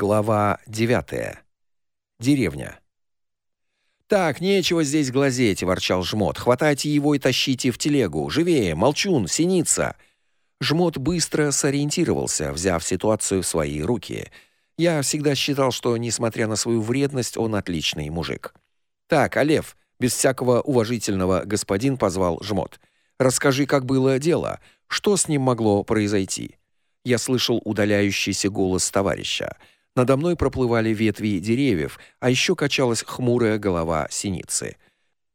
Глава 9. Деревня. Так, нечего здесь глазеть, ворчал Жмот. Хватайте его и тащите в телегу. Живее, молчун, синица. Жмот быстро сориентировался, взяв ситуацию в свои руки. Я всегда считал, что несмотря на свою вредность, он отличный мужик. Так, Алев, без всякого уважительного господин позвал Жмот. Расскажи, как было дело, что с ним могло произойти. Я слышал удаляющийся голос товарища. Надо мной проплывали ветви деревьев, а еще качалась хмурая голова синицы.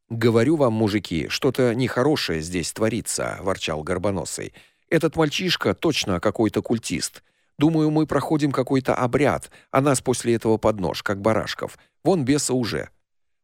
Говорю вам, мужики, что-то нехорошее здесь творится, ворчал горбоносый. Этот мальчишка точно какой-то культист. Думаю, мы проходим какой-то обряд, а нас после этого под нож, как барашков. Вон беса уже.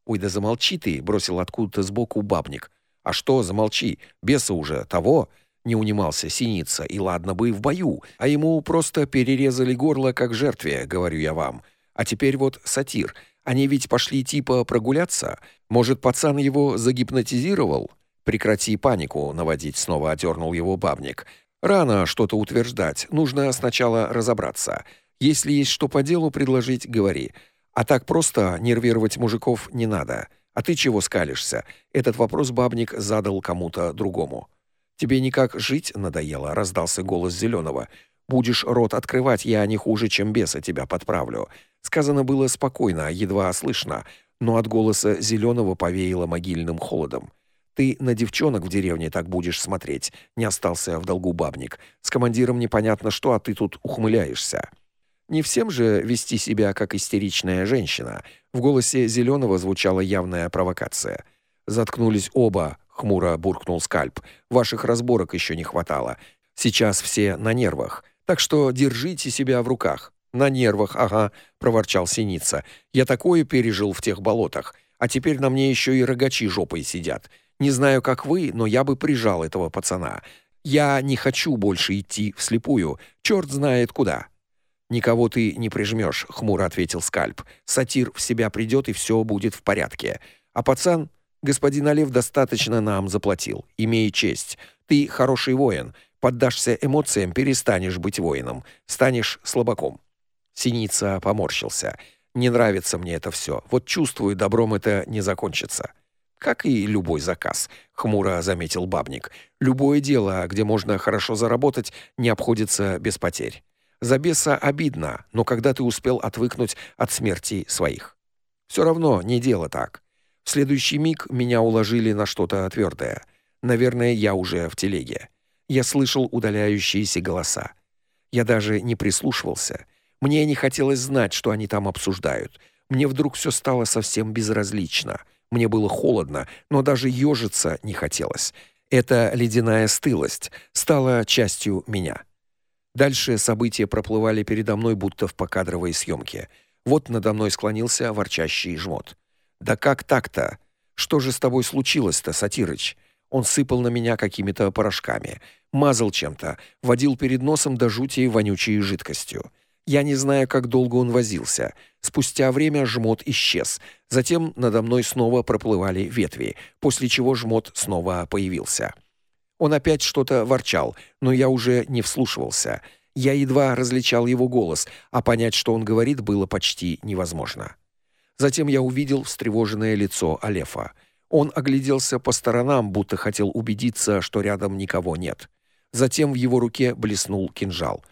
Ой, да замолчи ты, бросил откуда-то сбоку бабник. А что, замолчи, беса уже того не унимался Синица. И ладно бы и в бою, а ему просто перерезали горло как жертве, говорю я вам. А теперь вот сатир. Они ведь пошли типа прогуляться. Может, пацан его загипнотизировал? Прекрати панику наводить, снова одернул его бабник. Рано что-то утверждать. Нужно сначала разобраться. Если есть что по делу предложить, говори. А так просто нервировать мужиков не надо. А ты чего скалишься? Этот вопрос бабник задал кому-то другому. Тебе никак жить надоело, раздался голос Зеленого. Будешь рот открывать, я не хуже, чем беса тебя подправлю. Сказано было спокойно, едва слышно, но от голоса Зеленого повеяло могильным холодом. Ты на девчонок в деревне так будешь смотреть, не остался в долгу бабник. С командиром непонятно что, а ты тут ухмыляешься. Не всем же вести себя как истеричная женщина. В голосе Зеленого звучала явная провокация. Заткнулись оба, хмуро буркнул Скальп. Ваших разборок еще не хватало. Сейчас все на нервах. Так что держите себя в руках. На нервах, ага, проворчал Синица. Я такое пережил в тех болотах, а теперь на мне еще и рогачи жопой сидят. Не знаю, как вы, но я бы прижал этого пацана. Я не хочу больше идти вслепую. Черт знает куда. Никого ты не прижмешь, хмуро ответил Скальп. Сатир в себя придет и все будет в порядке. А пацан Господин Олев достаточно нам заплатил. Имей честь. Ты хороший воин. Поддашься эмоциям, перестанешь быть воином, станешь слабаком. Синица поморщился. Не нравится мне это все. Вот чувствую, добром это не закончится. Как и любой заказ, хмуро заметил бабник. Любое дело, где можно хорошо заработать, не обходится без потерь. За беса обидно, но когда ты успел отвыкнуть от смерти своих. Все равно не дело так. Следующий миг меня уложили на что-то твердое. Наверное, я уже в телеге. Я слышал удаляющиеся голоса. Я даже не прислушивался. Мне не хотелось знать, что они там обсуждают. Мне вдруг все стало совсем безразлично. Мне было холодно, но даже ежиться не хотелось. Эта ледяная стылость стала частью меня. Дальше события проплывали передо мной будто в покадровой съемке. Вот надо мной склонился ворчащий жмот. Да как так-то? Что же с тобой случилось-то, Сатирыч? Он сыпал на меня какими-то порошками, мазал чем-то, водил перед носом до жути вонючей жидкостью. Я не знаю, как долго он возился. Спустя время жмот исчез. Затем надо мной снова проплывали ветви, после чего жмот снова появился. Он опять что-то ворчал, но я уже не вслушивался. Я едва различал его голос, а понять, что он говорит, было почти невозможно. Затем я увидел встревоженное лицо Алефа. Он огляделся по сторонам, будто хотел убедиться, что рядом никого нет. Затем в его руке блеснул кинжал.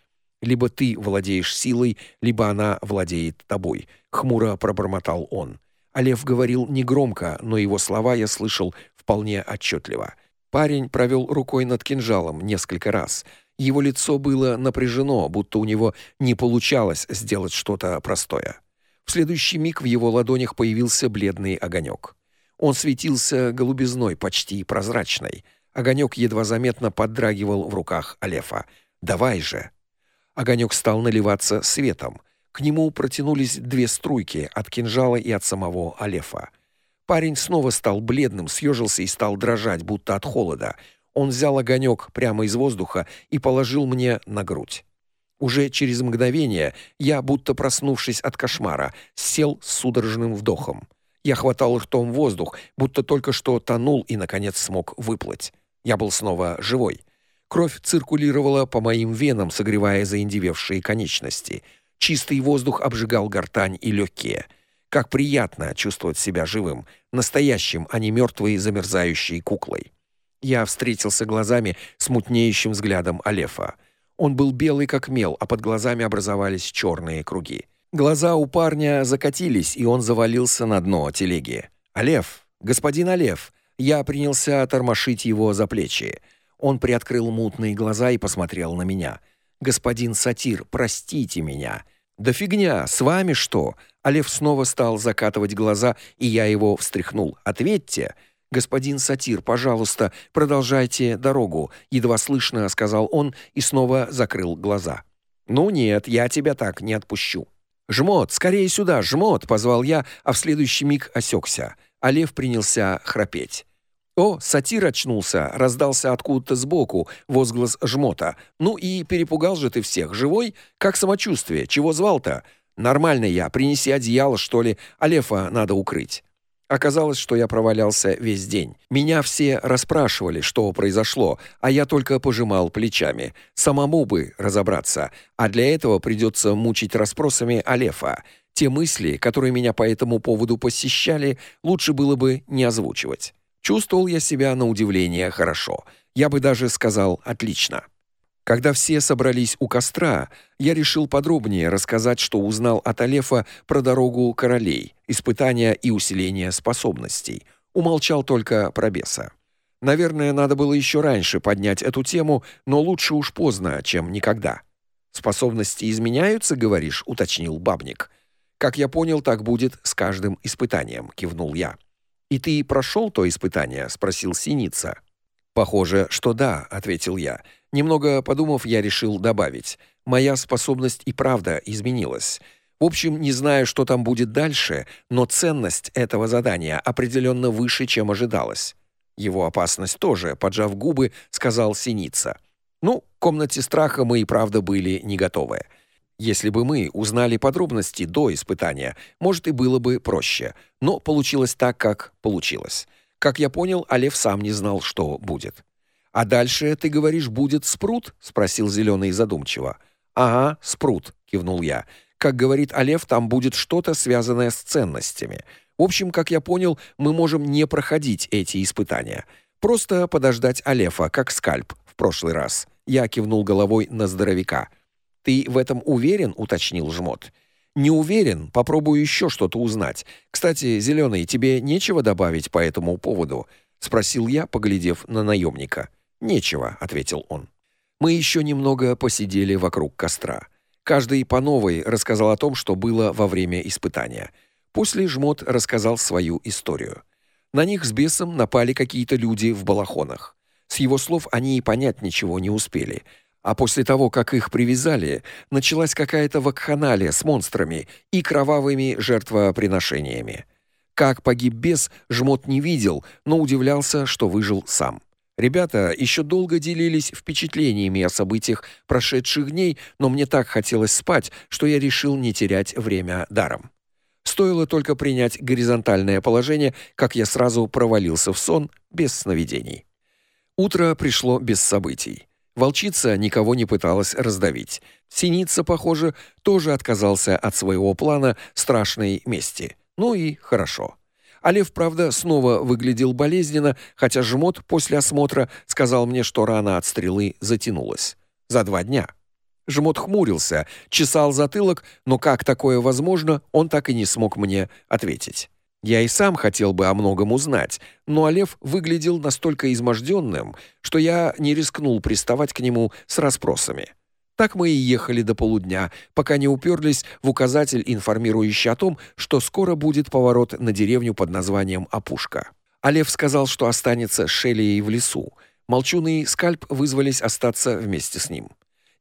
Либо ты владеешь силой, либо она владеет тобой, хмуро пробормотал он. Алеф говорил негромко, но его слова я слышал вполне отчетливо. Парень провел рукой над кинжалом несколько раз. Его лицо было напряжено, будто у него не получалось сделать что-то простое. В следующий миг в его ладонях появился бледный огонек. Он светился голубизной, почти прозрачной. Огонек едва заметно подрагивал в руках Алефа. "Давай же!" Огонек стал наливаться светом. К нему протянулись две струйки от кинжала и от самого Алефа. Парень снова стал бледным, съежился и стал дрожать, будто от холода. Он взял огонек прямо из воздуха и положил мне на грудь. Уже через мгновение я, будто проснувшись от кошмара, сел с судорожным вдохом. Я хватал ртом воздух, будто только что тонул и наконец смог выплыть. Я был снова живой. Кровь циркулировала по моим венам, согревая заиндевевшие конечности. Чистый воздух обжигал гортань и легкие. Как приятно чувствовать себя живым, настоящим, а не мертвой замерзающей куклой. Я встретился глазами с мутнеющим взглядом Алефа. Он был белый как мел, а под глазами образовались черные круги. Глаза у парня закатились, и он завалился на дно телеги. Алеф, господин Алеф, я принялся тормошить его за плечи. Он приоткрыл мутные глаза и посмотрел на меня. Господин Сатир, простите меня. Да фигня, с вами что? Алеф снова стал закатывать глаза, и я его встряхнул. Ответьте. Господин Сатир, пожалуйста, продолжайте дорогу, едва слышно сказал он и снова закрыл глаза. Ну нет, я тебя так не отпущу. Жмот, скорее сюда, жмот, позвал я, а в следующий миг осекся. А лев принялся храпеть. О, сатир очнулся, раздался откуда-то сбоку возглас жмота. Ну и перепугал же ты всех. Живой? Как самочувствие? Чего звал-то? Нормально я, принеси одеяло, что ли, а надо укрыть. Оказалось, что я провалялся весь день. Меня все расспрашивали, что произошло, а я только пожимал плечами. Самому бы разобраться, а для этого придется мучить расспросами Алефа. Те мысли, которые меня по этому поводу посещали, лучше было бы не озвучивать. Чувствовал я себя на удивление хорошо. Я бы даже сказал отлично. Когда все собрались у костра, я решил подробнее рассказать, что узнал от Алефа про дорогу королей, испытания и усиление способностей. Умолчал только про беса. Наверное, надо было еще раньше поднять эту тему, но лучше уж поздно, чем никогда. Способности изменяются, говоришь, уточнил бабник. Как я понял, так будет с каждым испытанием, кивнул я. И ты прошел то испытание, спросил Синица. Похоже, что да, ответил я. Немного подумав, я решил добавить: моя способность и правда изменилась. В общем, не знаю, что там будет дальше, но ценность этого задания определенно выше, чем ожидалось. Его опасность тоже, поджав губы, сказал Синица. Ну, к комнате страха мы и правда были не готовы. Если бы мы узнали подробности до испытания, может и было бы проще. Но получилось так, как получилось. Как я понял, Алев сам не знал, что будет. А дальше, ты говоришь, будет спрут? спросил зеленый задумчиво. Ага, спрут, кивнул я. Как говорит Алев, там будет что-то связанное с ценностями. В общем, как я понял, мы можем не проходить эти испытания. Просто подождать Алефа, как скальп в прошлый раз. Я кивнул головой на здоровяка. Ты в этом уверен, уточнил Жмот. Не уверен, попробую еще что-то узнать. Кстати, зеленый, тебе нечего добавить по этому поводу, спросил я, поглядев на наемника. Нечего, ответил он. Мы еще немного посидели вокруг костра. Каждый по новой рассказал о том, что было во время испытания. После жмот рассказал свою историю. На них с бесом напали какие-то люди в балахонах. С его слов они и понять ничего не успели. А после того, как их привязали, началась какая-то вакханалия с монстрами и кровавыми жертвоприношениями. Как погиб бес, жмот не видел, но удивлялся, что выжил сам. Ребята еще долго делились впечатлениями о событиях прошедших дней, но мне так хотелось спать, что я решил не терять время даром. Стоило только принять горизонтальное положение, как я сразу провалился в сон без сновидений. Утро пришло без событий. Волчица никого не пыталась раздавить. Синица, похоже, тоже отказался от своего плана страшной мести. Ну и хорошо. А правда, снова выглядел болезненно, хотя жмот после осмотра сказал мне, что рана от стрелы затянулась. За два дня. Жмот хмурился, чесал затылок, но как такое возможно, он так и не смог мне ответить. Я и сам хотел бы о многом узнать, но Олев выглядел настолько изможденным, что я не рискнул приставать к нему с расспросами. Так мы и ехали до полудня, пока не уперлись в указатель, информирующий о том, что скоро будет поворот на деревню под названием Опушка. Алев сказал, что останется с Шелией в лесу. Молчун и Скальп вызвались остаться вместе с ним.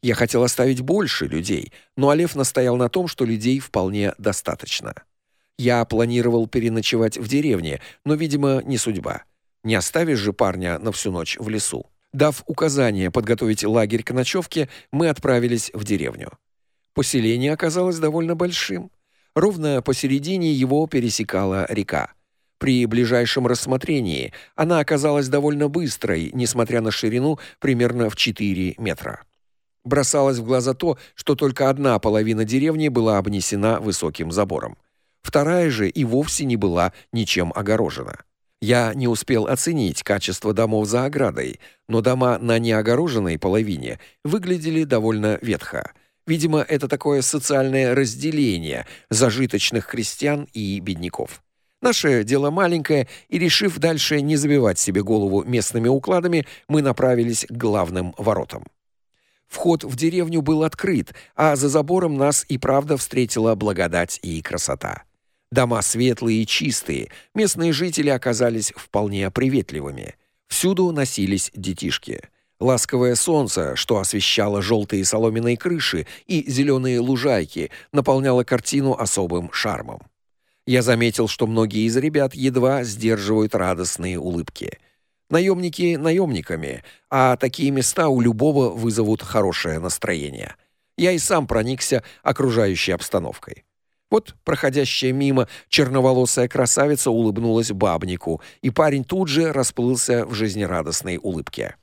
Я хотел оставить больше людей, но Алев настоял на том, что людей вполне достаточно. Я планировал переночевать в деревне, но, видимо, не судьба. Не оставишь же парня на всю ночь в лесу. Дав указание подготовить лагерь к ночевке, мы отправились в деревню. Поселение оказалось довольно большим. Ровно посередине его пересекала река. При ближайшем рассмотрении она оказалась довольно быстрой, несмотря на ширину примерно в 4 метра. Бросалось в глаза то, что только одна половина деревни была обнесена высоким забором. Вторая же и вовсе не была ничем огорожена. Я не успел оценить качество домов за оградой, но дома на неогороженной половине выглядели довольно ветхо. Видимо, это такое социальное разделение зажиточных крестьян и бедняков. Наше дело маленькое, и решив дальше не забивать себе голову местными укладами, мы направились к главным воротам. Вход в деревню был открыт, а за забором нас и правда встретила благодать и красота. Дома светлые и чистые, местные жители оказались вполне приветливыми. Всюду носились детишки. Ласковое солнце, что освещало желтые соломенные крыши и зеленые лужайки, наполняло картину особым шармом. Я заметил, что многие из ребят едва сдерживают радостные улыбки. Наемники наемниками, а такие места у любого вызовут хорошее настроение. Я и сам проникся окружающей обстановкой. Вот проходящая мимо черноволосая красавица улыбнулась бабнику, и парень тут же расплылся в жизнерадостной улыбке.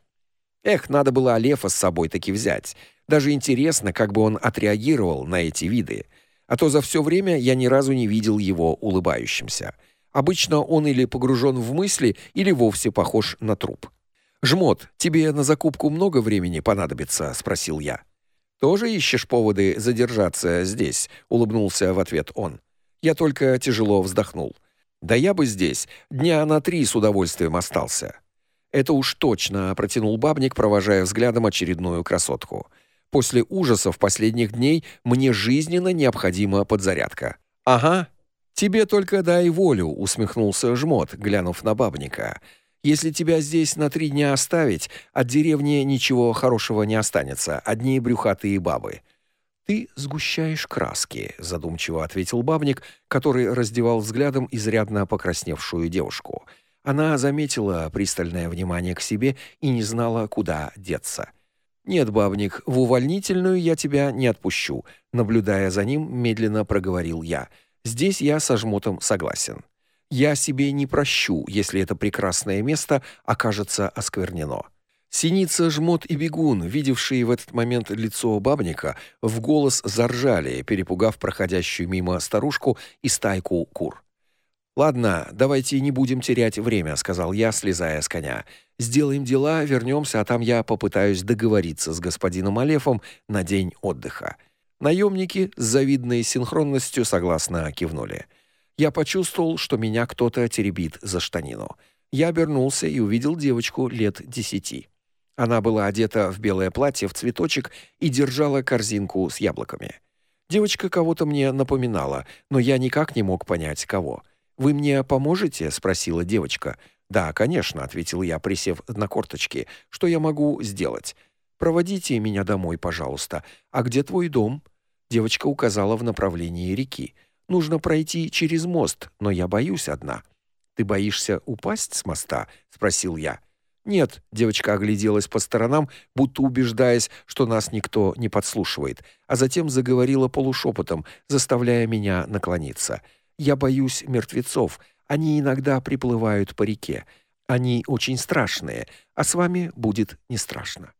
Эх, надо было Алефа с собой таки взять. Даже интересно, как бы он отреагировал на эти виды а то за все время я ни разу не видел его улыбающимся. Обычно он или погружен в мысли, или вовсе похож на труп. Жмот, тебе на закупку много времени понадобится, спросил я. Тоже ищешь поводы задержаться здесь, улыбнулся в ответ он. Я только тяжело вздохнул. Да я бы здесь дня на три с удовольствием остался. Это уж точно, протянул бабник, провожая взглядом очередную красотку. После ужасов последних дней мне жизненно необходима подзарядка. Ага. Тебе только дай волю, усмехнулся Жмот, глянув на бабника. Если тебя здесь на три дня оставить, от деревни ничего хорошего не останется, одни брюхатые бабы. Ты сгущаешь краски, задумчиво ответил бабник, который раздевал взглядом изрядно покрасневшую девушку. Она заметила пристальное внимание к себе и не знала, куда деться. Нет, бабник, в увольнительную я тебя не отпущу, наблюдая за ним, медленно проговорил я. Здесь я со жмотом согласен. Я себе не прощу, если это прекрасное место окажется осквернено. Синица, жмот и бегун, видевшие в этот момент лицо бабника, в голос заржали, перепугав проходящую мимо старушку и стайку кур. Ладно, давайте не будем терять время, сказал я, слезая с коня. Сделаем дела, вернемся, а там я попытаюсь договориться с господином Алефом на день отдыха. Наемники с завидной синхронностью согласно кивнули. Я почувствовал, что меня кто-то теребит за штанину. Я обернулся и увидел девочку лет десяти. Она была одета в белое платье в цветочек и держала корзинку с яблоками. Девочка кого-то мне напоминала, но я никак не мог понять кого. Вы мне поможете, спросила девочка. Да, конечно, ответил я, присев на корточки. Что я могу сделать? Проводите меня домой, пожалуйста. А где твой дом? Девочка указала в направлении реки. Нужно пройти через мост, но я боюсь одна. Ты боишься упасть с моста? спросил я. Нет, девочка огляделась по сторонам, будто убеждаясь, что нас никто не подслушивает, а затем заговорила полушепотом, заставляя меня наклониться. Я боюсь мертвецов. Они иногда приплывают по реке. Они очень страшные, а с вами будет не страшно.